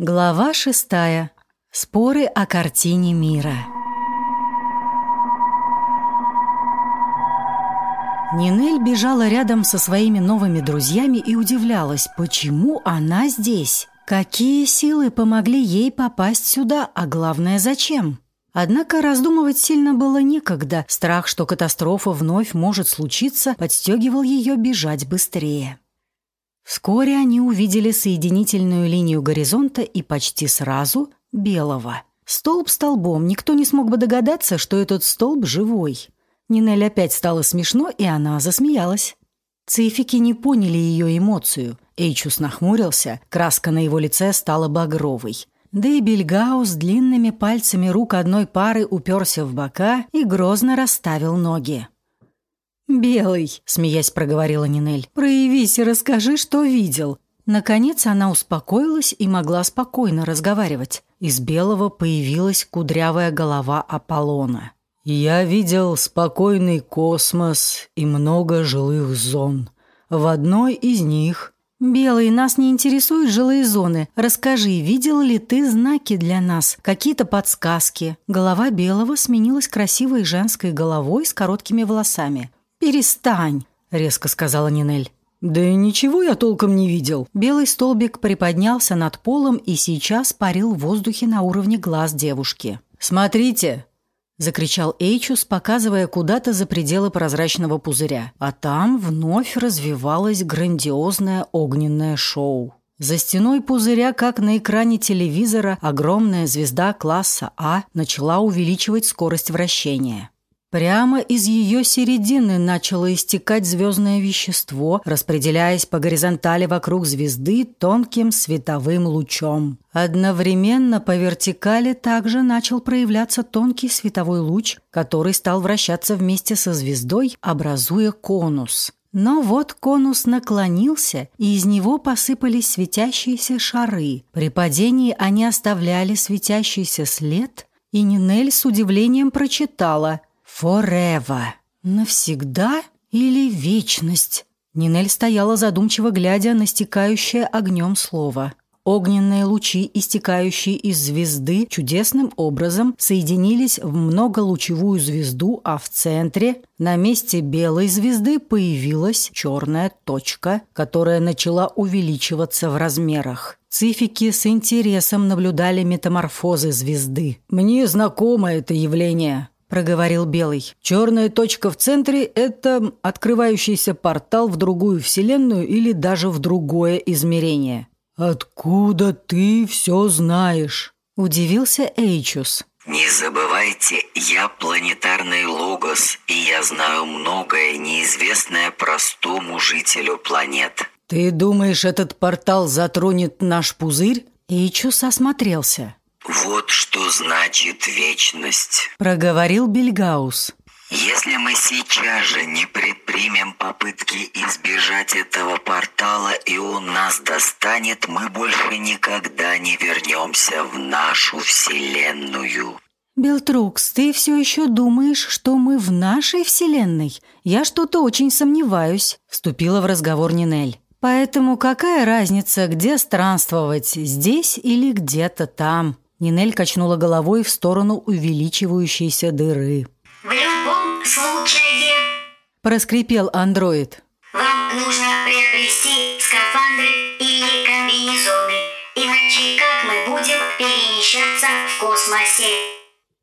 Глава шестая. Споры о картине мира. Нинель бежала рядом со своими новыми друзьями и удивлялась, почему она здесь. Какие силы помогли ей попасть сюда, а главное, зачем? Однако раздумывать сильно было некогда. Страх, что катастрофа вновь может случиться, подстегивал ее бежать быстрее. Вскоре они увидели соединительную линию горизонта и почти сразу — белого. Столб столбом, никто не смог бы догадаться, что этот столб живой. Нинель опять стало смешно, и она засмеялась. Цифики не поняли ее эмоцию. Эйчус нахмурился, краска на его лице стала багровой. Да и Бельгау с длинными пальцами рук одной пары уперся в бока и грозно расставил ноги. «Белый», — смеясь проговорила Нинель, — «проявись и расскажи, что видел». Наконец она успокоилась и могла спокойно разговаривать. Из белого появилась кудрявая голова Аполлона. «Я видел спокойный космос и много жилых зон. В одной из них...» «Белый, нас не интересуют жилые зоны. Расскажи, видел ли ты знаки для нас? Какие-то подсказки?» Голова Белого сменилась красивой женской головой с короткими волосами. «Перестань», — резко сказала Нинель. «Да и ничего я толком не видел». Белый столбик приподнялся над полом и сейчас парил в воздухе на уровне глаз девушки. «Смотрите!» — закричал Эйчус, показывая куда-то за пределы прозрачного пузыря. А там вновь развивалось грандиозное огненное шоу. За стеной пузыря, как на экране телевизора, огромная звезда класса А начала увеличивать скорость вращения. Прямо из ее середины начало истекать звездное вещество, распределяясь по горизонтали вокруг звезды тонким световым лучом. Одновременно по вертикали также начал проявляться тонкий световой луч, который стал вращаться вместе со звездой, образуя конус. Но вот конус наклонился, и из него посыпались светящиеся шары. При падении они оставляли светящийся след, и Нинель с удивлением прочитала – Forever. Навсегда или вечность? Нинель стояла задумчиво, глядя на стекающее огнем слово. Огненные лучи, истекающие из звезды, чудесным образом соединились в многолучевую звезду, а в центре, на месте белой звезды, появилась черная точка, которая начала увеличиваться в размерах. Цифики с интересом наблюдали метаморфозы звезды. «Мне знакомо это явление», — проговорил Белый. «Черная точка в центре — это открывающийся портал в другую вселенную или даже в другое измерение». «Откуда ты все знаешь?» — удивился Эйчус. «Не забывайте, я планетарный логос, и я знаю многое, неизвестное простому жителю планет». «Ты думаешь, этот портал затронет наш пузырь?» Эйчус осмотрелся. «Вот что значит вечность», — проговорил Бельгаус. «Если мы сейчас же не предпримем попытки избежать этого портала, и он нас достанет, мы больше никогда не вернемся в нашу Вселенную». «Белтрукс, ты все еще думаешь, что мы в нашей Вселенной? Я что-то очень сомневаюсь», — вступила в разговор Нинель. «Поэтому какая разница, где странствовать, здесь или где-то там?» Нинель качнула головой в сторону увеличивающейся дыры. «В любом случае...» – проскрипел андроид. «Вам нужно приобрести скафандры или комбинезоны, иначе как мы будем перемещаться в космосе?»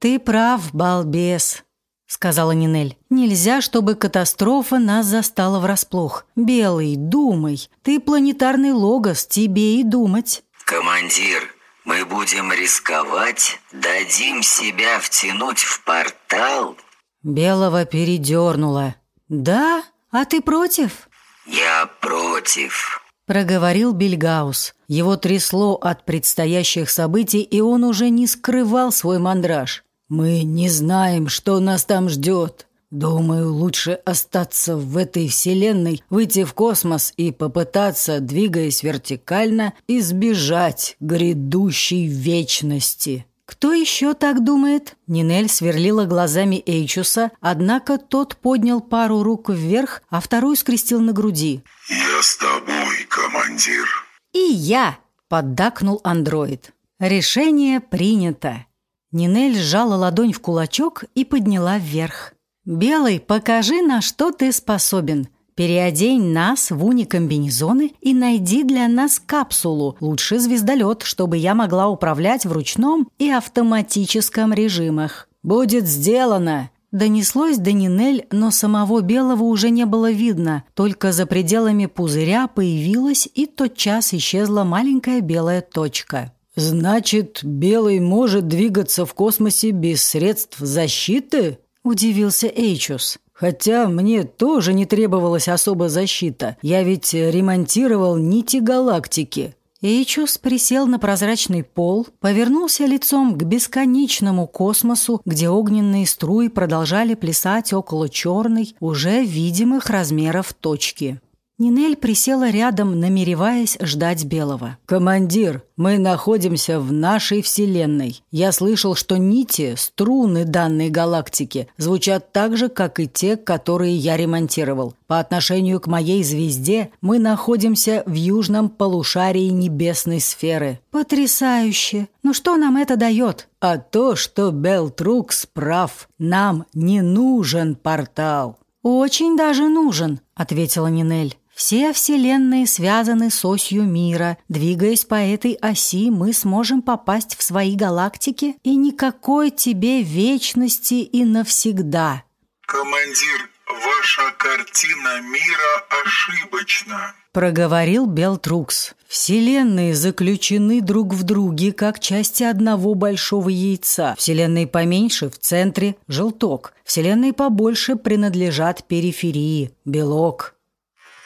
«Ты прав, балбес», — сказала Нинель. «Нельзя, чтобы катастрофа нас застала врасплох. Белый, думай. Ты планетарный логос, тебе и думать». «Командир, мы будем рисковать, дадим себя втянуть в портал. Белого передернуло. Да? А ты против? Я против. Проговорил Бельгаус. Его трясло от предстоящих событий, и он уже не скрывал свой мандраж. «Мы не знаем, что нас там ждет», Думаю, лучше остаться в этой вселенной, выйти в космос и попытаться, двигаясь вертикально, избежать грядущей вечности. «Кто еще так думает?» Нинель сверлила глазами Эйчуса, однако тот поднял пару рук вверх, а вторую скрестил на груди. «Я с тобой, командир». «И я!» поддакнул андроид. Решение принято. Нинель сжала ладонь в кулачок и подняла вверх. «Белый, покажи, на что ты способен. Переодень нас в уникомбинезоны и найди для нас капсулу, лучше звездолет, чтобы я могла управлять в ручном и автоматическом режимах». «Будет сделано!» Донеслось до Нинель, но самого Белого уже не было видно, только за пределами пузыря появилась и тотчас исчезла маленькая белая точка. «Значит, Белый может двигаться в космосе без средств защиты?» – удивился Эйчус. «Хотя мне тоже не требовалась особо защита. Я ведь ремонтировал нити галактики». Эйчус присел на прозрачный пол, повернулся лицом к бесконечному космосу, где огненные струи продолжали плясать около черной, уже видимых размеров точки. Нинель присела рядом, намереваясь ждать Белого. «Командир, мы находимся в нашей Вселенной. Я слышал, что нити, струны данной галактики звучат так же, как и те, которые я ремонтировал. По отношению к моей звезде мы находимся в южном полушарии небесной сферы». «Потрясающе! Ну что нам это дает?» «А то, что Белтрукс прав. Нам не нужен портал». «Очень даже нужен», — ответила Нинель. Все вселенные связаны с осью мира. Двигаясь по этой оси, мы сможем попасть в свои галактики, и никакой тебе вечности и навсегда. Командир, ваша картина мира ошибочна. Проговорил Белтрукс. Вселенные заключены друг в друге, как части одного большого яйца. Вселенные поменьше в центре – желток. Вселенные побольше принадлежат периферии – белок.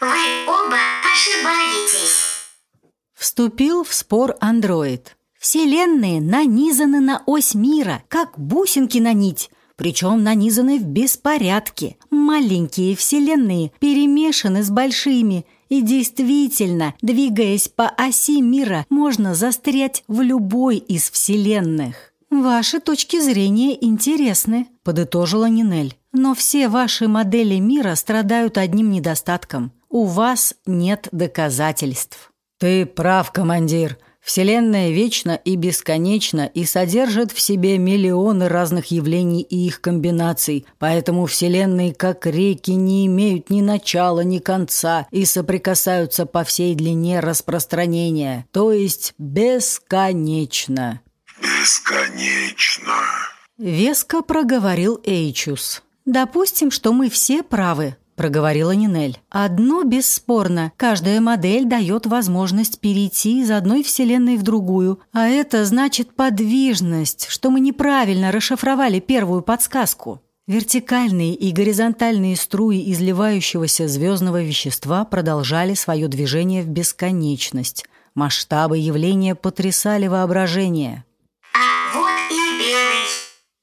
Вы оба ошибаетесь. Вступил в спор андроид. Вселенные нанизаны на ось мира, как бусинки на нить, причем нанизаны в беспорядке. Маленькие вселенные перемешаны с большими, и действительно, двигаясь по оси мира, можно застрять в любой из вселенных. «Ваши точки зрения интересны», – подытожила Нинель. «Но все ваши модели мира страдают одним недостатком – у вас нет доказательств. Ты прав, командир. Вселенная вечна и бесконечна и содержит в себе миллионы разных явлений и их комбинаций, поэтому вселенные, как реки, не имеют ни начала, ни конца и соприкасаются по всей длине распространения, то есть бесконечно. Бесконечно. Веско проговорил Эйчус. Допустим, что мы все правы, – проговорила Нинель. «Одно бесспорно. Каждая модель дает возможность перейти из одной вселенной в другую. А это значит подвижность, что мы неправильно расшифровали первую подсказку». Вертикальные и горизонтальные струи изливающегося звездного вещества продолжали свое движение в бесконечность. Масштабы явления потрясали воображение.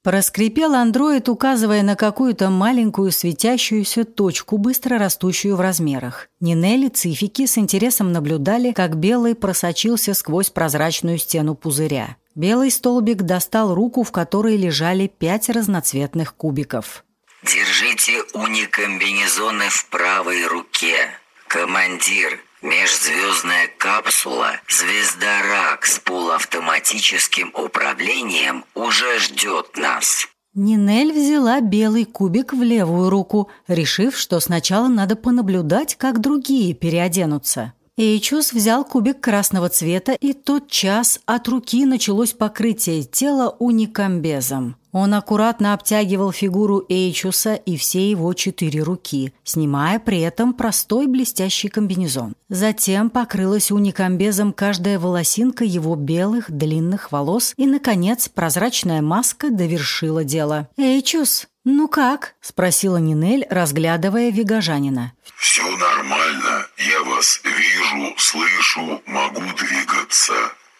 Проскрипел андроид, указывая на какую-то маленькую светящуюся точку, быстро растущую в размерах. Нинель и Цифики с интересом наблюдали, как белый просочился сквозь прозрачную стену пузыря. Белый столбик достал руку, в которой лежали пять разноцветных кубиков. «Держите уникомбинезоны в правой руке. Командир, Межзвездная капсула «Звезда Рак» с полуавтоматическим управлением уже ждет нас. Нинель взяла белый кубик в левую руку, решив, что сначала надо понаблюдать, как другие переоденутся. Эйчус взял кубик красного цвета, и тот час от руки началось покрытие тела уникамбезом. Он аккуратно обтягивал фигуру Эйчуса и все его четыре руки, снимая при этом простой блестящий комбинезон. Затем покрылась уникамбезом каждая волосинка его белых длинных волос, и, наконец, прозрачная маска довершила дело. «Эйчус, ну как?» – спросила Нинель, разглядывая вегажанина. «Все нормально. Я вас вижу, слышу, могу двигаться.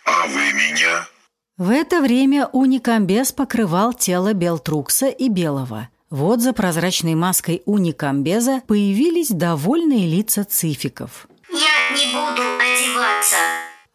А вы меня?» В это время уникамбез покрывал тело Белтрукса и Белого. Вот за прозрачной маской уникамбеза появились довольные лица цификов. «Я не буду одеваться»,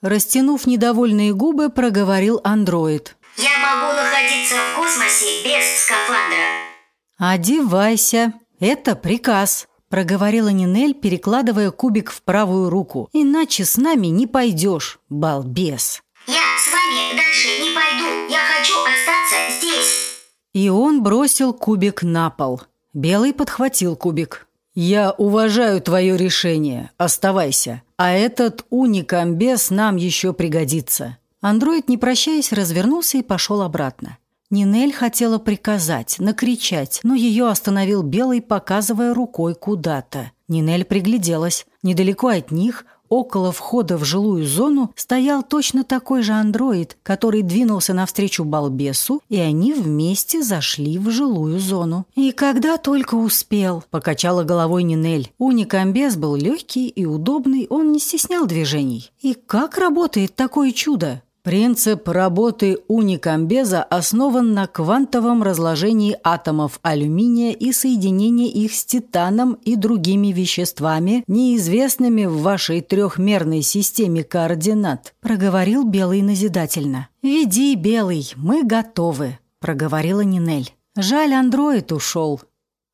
Растянув недовольные губы, проговорил андроид. «Я могу находиться в космосе без скафандра». «Одевайся. Это приказ», проговорила Нинель, перекладывая кубик в правую руку. «Иначе с нами не пойдешь, балбес». Я с вами дальше не пойду. Я хочу остаться здесь. И он бросил кубик на пол. Белый подхватил кубик. «Я уважаю твое решение. Оставайся. А этот уникамбес нам еще пригодится». Андроид, не прощаясь, развернулся и пошел обратно. Нинель хотела приказать, накричать, но ее остановил Белый, показывая рукой куда-то. Нинель пригляделась. Недалеко от них, около входа в жилую зону, стоял точно такой же андроид, который двинулся навстречу балбесу, и они вместе зашли в жилую зону. «И когда только успел», — покачала головой Нинель. Уникамбес был легкий и удобный, он не стеснял движений. «И как работает такое чудо?» Принцип работы уникамбеза основан на квантовом разложении атомов алюминия и соединении их с титаном и другими веществами, неизвестными в вашей трехмерной системе координат», – проговорил Белый назидательно. «Веди, Белый, мы готовы», – проговорила Нинель. «Жаль, андроид ушел».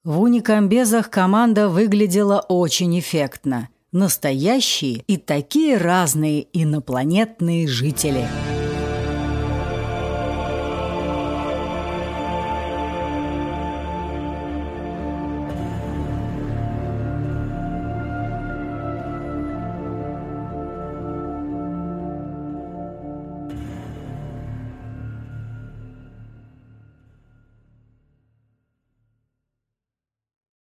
В уникамбезах команда выглядела очень эффектно. Настоящие и такие разные инопланетные жители –